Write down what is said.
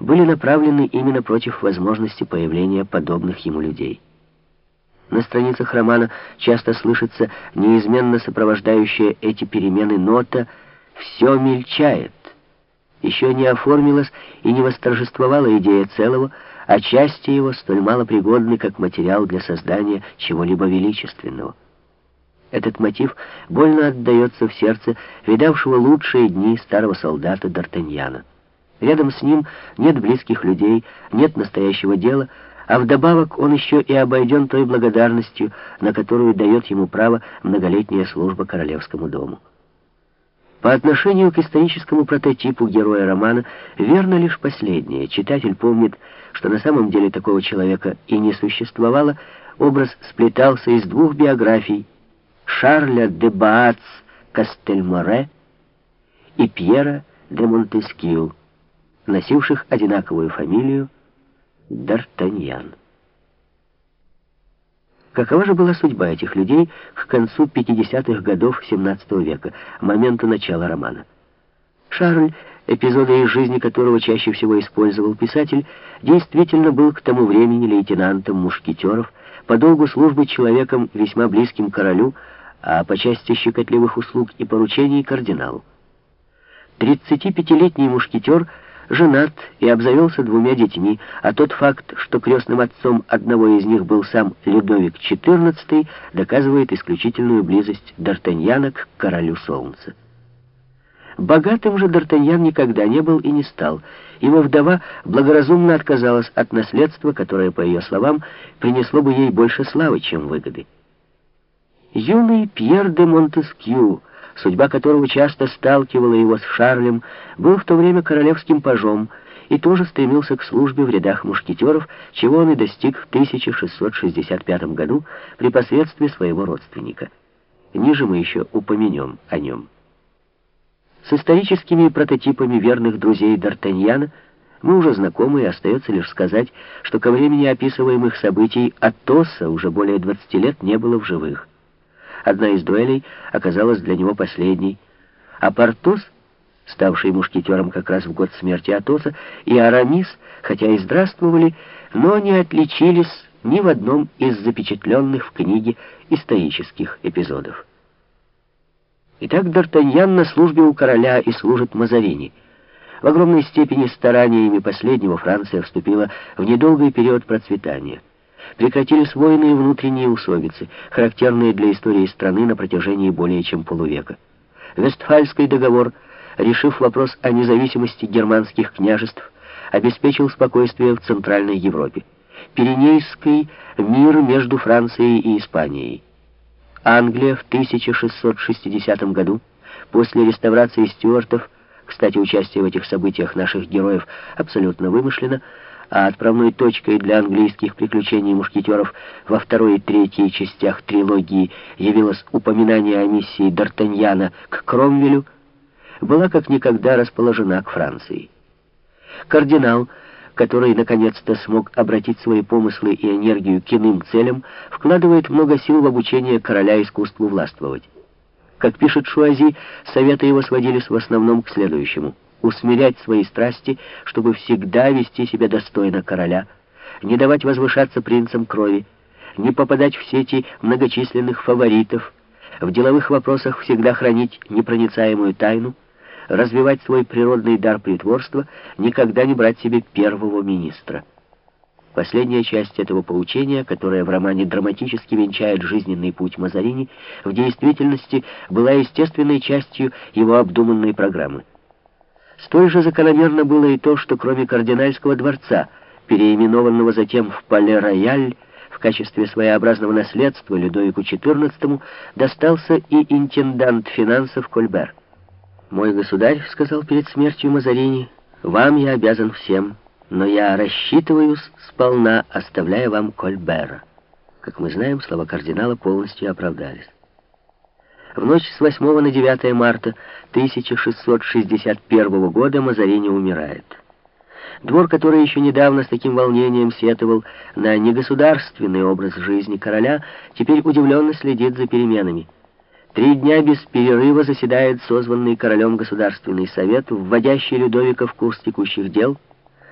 были направлены именно против возможности появления подобных ему людей. На страницах романа часто слышится неизменно сопровождающая эти перемены нота «все мельчает». Еще не оформилась и не восторжествовала идея целого, а части его столь малопригодны, как материал для создания чего-либо величественного. Этот мотив больно отдается в сердце видавшего лучшие дни старого солдата Д'Артаньяна. Рядом с ним нет близких людей, нет настоящего дела, а вдобавок он еще и обойден той благодарностью, на которую дает ему право многолетняя служба королевскому дому. По отношению к историческому прототипу героя романа верно лишь последнее. Читатель помнит, что на самом деле такого человека и не существовало, образ сплетался из двух биографий Шарля де Баац Кастельморе и Пьера де Монтескью, носивших одинаковую фамилию Д'Артаньян. Какова же была судьба этих людей к концу 50-х годов XVII века, моменту начала романа? Шарль, эпизоды из жизни которого чаще всего использовал писатель, действительно был к тому времени лейтенантом мушкетеров, по долгу службы человеком весьма близким королю, а по части щекотливых услуг и поручений кардиналу. 35-летний мушкетер — женат и обзавелся двумя детьми, а тот факт, что крестным отцом одного из них был сам Людовик XIV, доказывает исключительную близость Д'Артаньяна к королю солнца. Богатым же Д'Артаньян никогда не был и не стал. Его вдова благоразумно отказалась от наследства, которое, по ее словам, принесло бы ей больше славы, чем выгоды. Юный Пьер де Монтескью — судьба которого часто сталкивала его с Шарлем, был в то время королевским пажом и тоже стремился к службе в рядах мушкетеров, чего он и достиг в 1665 году при посредстве своего родственника. Ниже мы еще упомянем о нем. С историческими прототипами верных друзей Д'Артаньяна мы уже знакомы, и остается лишь сказать, что ко времени описываемых событий Атоса уже более 20 лет не было в живых. Одна из дуэлей оказалась для него последней, а Портос, ставший мушкетером как раз в год смерти Атоса, и Арамис, хотя и здравствовали, но не отличились ни в одном из запечатленных в книге исторических эпизодов. Итак, Д'Артаньян на службе у короля и служит Мазарини. В огромной степени стараниями последнего Франция вступила в недолгий период процветания прекратились войны и внутренние усобицы, характерные для истории страны на протяжении более чем полувека. Вестфальский договор, решив вопрос о независимости германских княжеств, обеспечил спокойствие в Центральной Европе. Пиренейский мир между Францией и Испанией. Англия в 1660 году, после реставрации стюартов, кстати, участие в этих событиях наших героев абсолютно вымышленно, а отправной точкой для английских приключений мушкетеров во второй и третьей частях трилогии явилось упоминание о миссии Д'Артаньяна к Кромвелю, была как никогда расположена к Франции. Кардинал, который наконец-то смог обратить свои помыслы и энергию к иным целям, вкладывает много сил в обучение короля искусству властвовать. Как пишет Шуази, советы его сводились в основном к следующему — усмирять свои страсти, чтобы всегда вести себя достойно короля, не давать возвышаться принцам крови, не попадать в сети многочисленных фаворитов, в деловых вопросах всегда хранить непроницаемую тайну, развивать свой природный дар притворства, никогда не брать себе первого министра. Последняя часть этого поучения, которая в романе драматически венчает жизненный путь Мазарини, в действительности была естественной частью его обдуманной программы. Столь же закономерно было и то, что кроме кардинальского дворца, переименованного затем в Пале-Рояль, в качестве своеобразного наследства Людовику XIV достался и интендант финансов Кольбер. «Мой государь», — сказал перед смертью Мазарини, — «вам я обязан всем, но я рассчитываюсь сполна, оставляя вам Кольбера». Как мы знаем, слова кардинала полностью оправдались. В ночь с 8 на 9 марта 1661 года Мазарини умирает. Двор, который еще недавно с таким волнением сетовал на негосударственный образ жизни короля, теперь удивленно следит за переменами. Три дня без перерыва заседает созванный королем Государственный совет, вводящий Людовика в курс текущих дел —